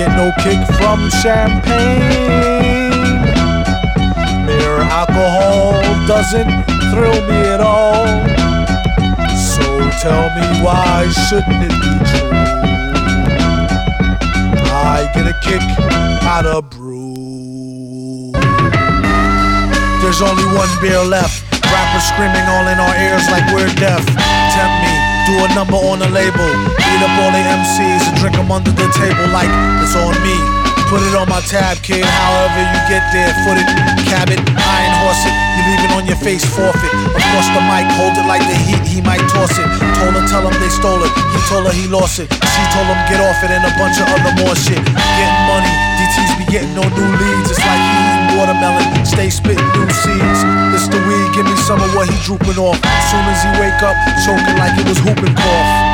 get no kick from champagne. Mere alcohol doesn't thrill me at all. So tell me why shouldn't it be true? I get a kick out of brew. There's only one beer left. Rappers screaming all in our ears like we're deaf. Tempt me, do a number on a label. Beat up all the MCs and drink them under the table like it's on me. Put it on my tab, kid. However you get there, foot it, cab it, iron horse it. You leave it on your face, forfeit. Across the mic, hold it like the heat. He might toss it. Told her, tell him they stole it. He told her he lost it. She told him get off it and a bunch of other more shit. Getting money, DTs be getting no new leads. It's like eating watermelon, stay spitting new seeds. He drooping off. Soon as he wake up, choking like it was whooping cough.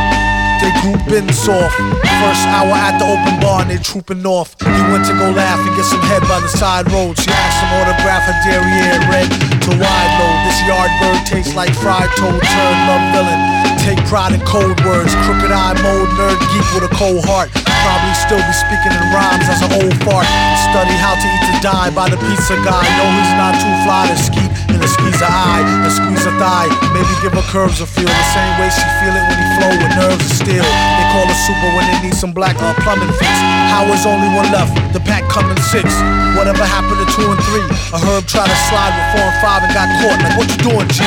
They grouping soft. First hour at the open bar and they trooping off. He went to go laugh and get some head by the side road. She asked him autograph her derriere red to wide load. This yard bird tastes like fried toad, turd, love villain. Take pride in cold words, crooked eye mode, nerd geek with a cold heart. Probably still be speaking in rhymes as an old fart. Study how to eat to die by the pizza guy. Know he's not too fly to skeet in the squeeze a eye, the squeeze a thigh. Maybe give her curves a feel the same way she feel it when he flow with nerves of steel. They call her super when they need some black uh, plumbing fix. How is only one left? The pack coming six. Whatever happened to two and three? A herb tried to slide with four and five and got caught. Like what you doing, G?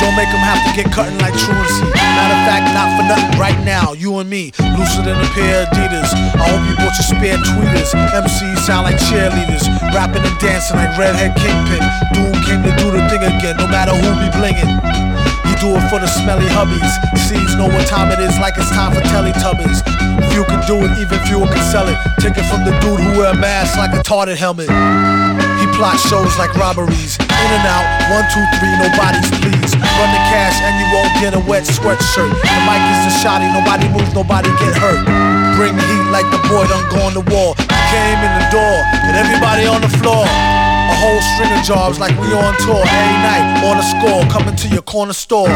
Don't make them have to get cutting like truancy. Matter of fact, not for nothing. Right now, you and me, looser than a pair of Adidas. I hope you bought your spare tweeters. MCs sound like cheerleaders, rapping and dancing like redhead kingpin. Doom came to no matter who be blingin'. He do it for the smelly hubbies. Seeds know what time it is, like it's time for Teletubbies. Few can do it, even fewer can sell it. Take it from the dude who wear a mask like a Spartan helmet. He plot shows like robberies. In and out, one, two, three, nobody's pleased. Run the cash and you won't get a wet sweatshirt. The mic is a shotty, nobody moves, nobody get hurt. Bring the heat like the boy done go on the wall. He came in the door, and everybody. Whole jobs like we on tour every night on a score coming to your corner store.